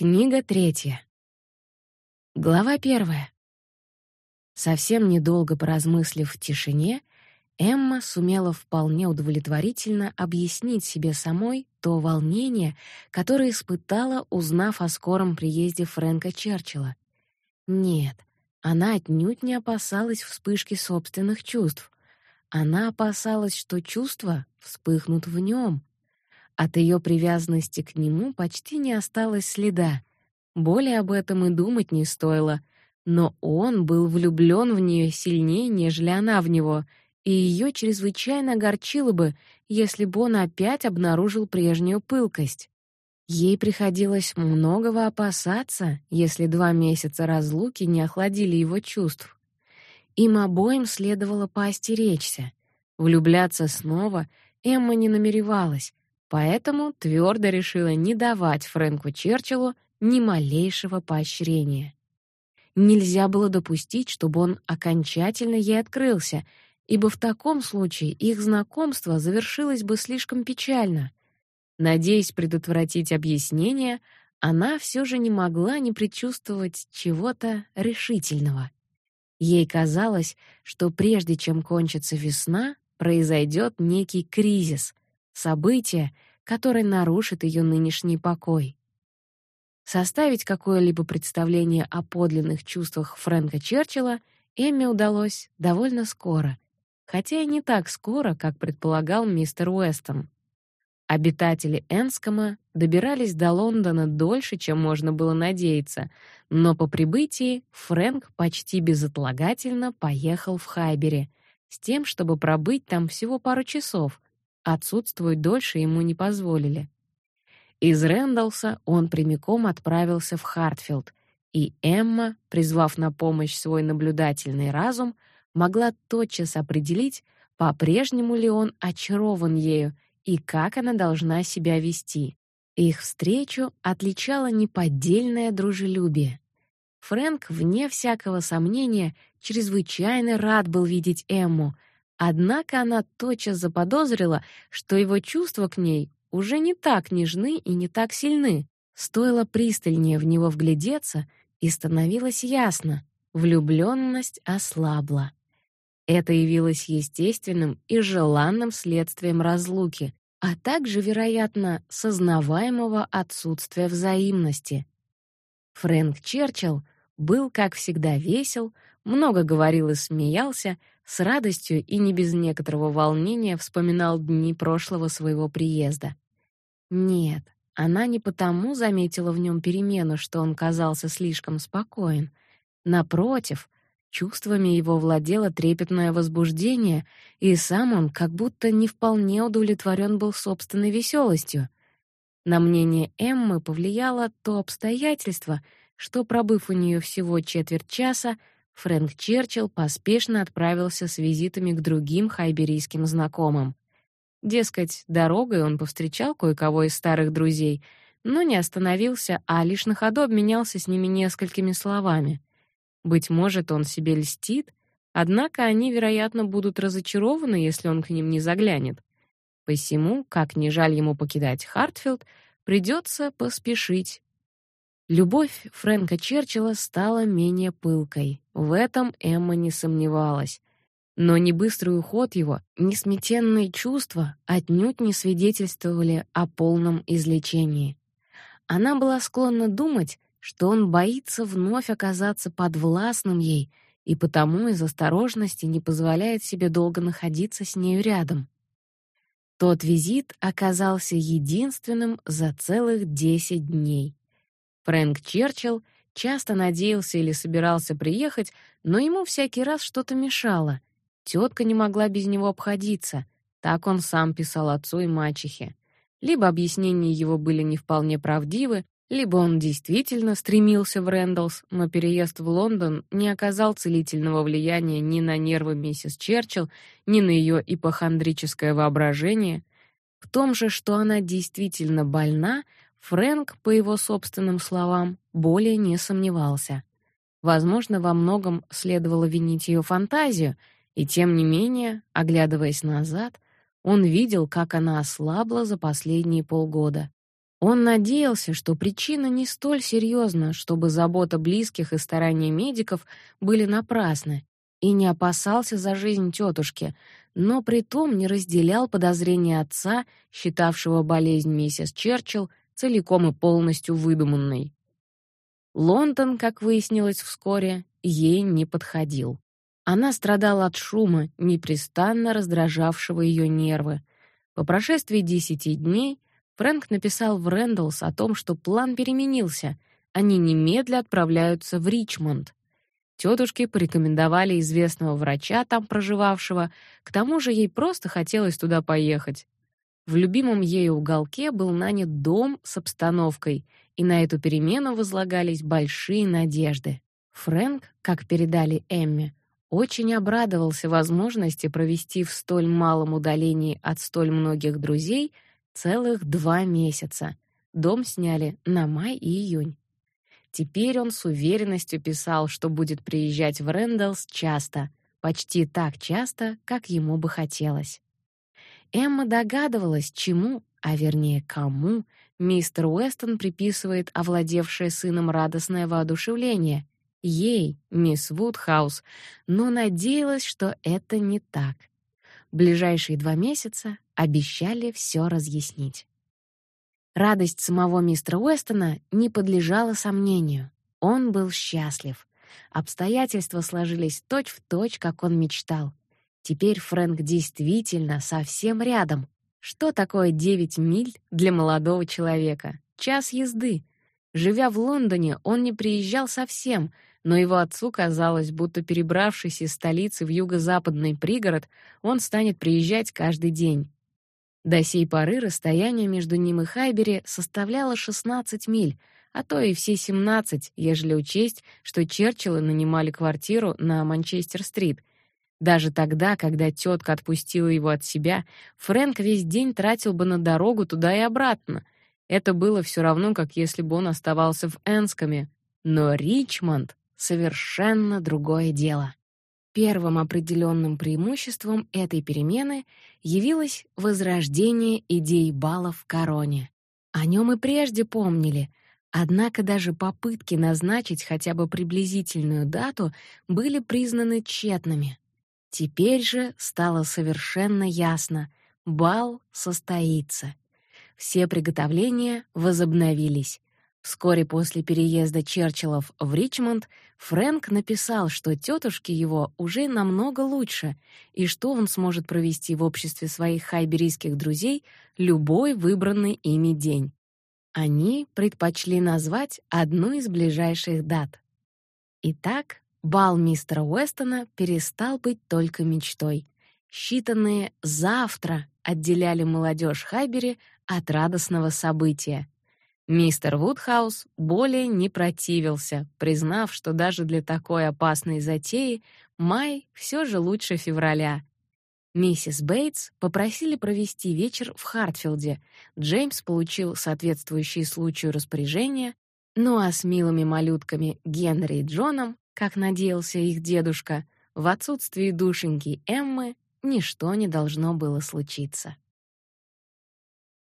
Книга третья. Глава первая. Совсем недолго поразмыслив в тишине, Эмма сумела вполне удовлетворительно объяснить себе самой то волнение, которое испытала, узнав о скором приезде Фрэнка Черчилля. Нет, она отнюдь не опасалась вспышки собственных чувств. Она опасалась, что чувства вспыхнут в нем. От ее привязанности к нему почти не осталось следа. Более об этом и думать не стоило. Но он был влюблён в неё сильнее, нежели она в него, и её чрезвычайно огорчило бы, если бы он опять обнаружил прежнюю пылкость. Ей приходилось многого опасаться, если два месяца разлуки не охладили его чувств. Им обоим следовало поостеречься. Влюбляться снова Эмма не намеревалась, Поэтому твердо решила не давать Фрэнку Черчиллу ни малейшего поощрения. Нельзя было допустить, чтобы он окончательно ей открылся, ибо в таком случае их знакомство завершилось бы слишком печально. Надеясь предотвратить объяснение, она все же не могла не предчувствовать чего-то решительного. Ей казалось, что прежде чем кончится весна, произойдет некий кризис, событие, которое нарушит ее нынешний покой. Составить какое-либо представление о подлинных чувствах Фрэнка Черчилля Эмме удалось довольно скоро, хотя и не так скоро, как предполагал мистер Уэстон. Обитатели Энскома добирались до Лондона дольше, чем можно было надеяться, но по прибытии Фрэнк почти безотлагательно поехал в Хайбери с тем, чтобы пробыть там всего пару часов, Отсутствовать дольше ему не позволили. Из Рэндалса он прямиком отправился в Хартфилд, и Эмма, призвав на помощь свой наблюдательный разум, могла тотчас определить, по-прежнему ли он очарован ею и как она должна себя вести. Их встречу отличало неподдельное дружелюбие. Фрэнк, вне всякого сомнения, чрезвычайно рад был видеть Эмму — Однако она тотчас заподозрила, что его чувства к ней уже не так нежны и не так сильны. Стоило пристальнее в него вглядеться, и становилось ясно — влюблённость ослабла. Это явилось естественным и желанным следствием разлуки, а также, вероятно, сознаваемого отсутствия взаимности. Фрэнк Черчилл был, как всегда, весел, много говорил и смеялся, с радостью и не без некоторого волнения вспоминал дни прошлого своего приезда. Нет, она не потому заметила в нем перемену, что он казался слишком спокоен. Напротив, чувствами его владело трепетное возбуждение, и сам он как будто не вполне удовлетворен был собственной веселостью. На мнение Эммы повлияло то обстоятельство, что, пробыв у нее всего четверть часа, Фрэнк Черчилл поспешно отправился с визитами к другим хайберийским знакомым. Дескать, дорогой он повстречал кое-кого из старых друзей, но не остановился, а лишь на ходу обменялся с ними несколькими словами. Быть может, он себе льстит, однако они, вероятно, будут разочарованы, если он к ним не заглянет. Посему, как ни жаль ему покидать Хартфилд, придется поспешить. Любовь Фрэнка Черчилля стала менее пылкой. В этом Эмма не сомневалась. Но ни быстрый уход его, ни сметенные чувства отнюдь не свидетельствовали о полном излечении. Она была склонна думать, что он боится вновь оказаться подвластным ей и потому из осторожности не позволяет себе долго находиться с нею рядом. Тот визит оказался единственным за целых десять дней. Фрэнк Черчилл часто надеялся или собирался приехать, но ему всякий раз что-то мешало. Тетка не могла без него обходиться. Так он сам писал отцу и мачехе. Либо объяснения его были не вполне правдивы, либо он действительно стремился в Рэндаллс, но переезд в Лондон не оказал целительного влияния ни на нервы миссис Черчилл, ни на ее ипохондрическое воображение. В том же, что она действительно больна, Фрэнк, по его собственным словам, более не сомневался. Возможно, во многом следовало винить ее фантазию, и тем не менее, оглядываясь назад, он видел, как она ослабла за последние полгода. Он надеялся, что причина не столь серьезна, чтобы забота близких и старания медиков были напрасны, и не опасался за жизнь тетушки, но при том не разделял подозрения отца, считавшего болезнь миссис Черчилл целиком и полностью выдуманной. Лондон, как выяснилось вскоре, ей не подходил. Она страдала от шума, непрестанно раздражавшего ее нервы. По прошествии десяти дней Фрэнк написал в Рэндаллс о том, что план переменился. Они немедля отправляются в Ричмонд. Тетушки порекомендовали известного врача, там проживавшего, к тому же ей просто хотелось туда поехать. В любимом ею уголке был нанят дом с обстановкой, и на эту перемену возлагались большие надежды. Фрэнк, как передали Эмме, очень обрадовался возможности провести в столь малом удалении от столь многих друзей целых два месяца. Дом сняли на май и июнь. Теперь он с уверенностью писал, что будет приезжать в Рэндаллс часто, почти так часто, как ему бы хотелось. Эмма догадывалась, чему, а вернее кому, мистер Уэстон приписывает овладевшее сыном радостное воодушевление. Ей, мисс Вудхаус, но надеялась, что это не так. Ближайшие два месяца обещали все разъяснить. Радость самого мистера Уэстона не подлежала сомнению. Он был счастлив. Обстоятельства сложились точь-в-точь, как он мечтал. Теперь Фрэнк действительно совсем рядом. Что такое 9 миль для молодого человека? Час езды. Живя в Лондоне, он не приезжал совсем, но его отцу казалось, будто перебравшись из столицы в юго-западный пригород, он станет приезжать каждый день. До сей поры расстояние между ним и Хайбери составляло 16 миль, а то и все 17, ежели учесть, что Черчиллы нанимали квартиру на Манчестер-стрит, даже тогда, когда тетка отпустила его от себя, Фрэнк весь день тратил бы на дорогу туда и обратно. Это было все равно, как если бы он оставался в Энскоме. Но Ричмонд — совершенно другое дело. Первым определенным преимуществом этой перемены явилось возрождение идей балов в Короне. О нем и прежде помнили, однако даже попытки назначить хотя бы приблизительную дату были признаны тщетными. Теперь же стало совершенно ясно — бал состоится. Все приготовления возобновились. Вскоре после переезда Черчиллов в Ричмонд Фрэнк написал, что тетушки его уже намного лучше и что он сможет провести в обществе своих хайберийских друзей любой выбранный ими день. Они предпочли назвать одну из ближайших дат. Итак, Бал мистера Уэстона перестал быть только мечтой. Считанные завтра отделяли молодежь Хайбери от радостного события. Мистер Вудхаус более не противился, признав, что даже для такой опасной затеи май все же лучше февраля. Миссис Бейтс попросили провести вечер в Хартфилде. Джеймс получил соответствующие случаю распоряжения, ну а с милыми малютками Генри и Джоном как надеялся их дедушка, в отсутствии душеньки Эммы ничто не должно было случиться.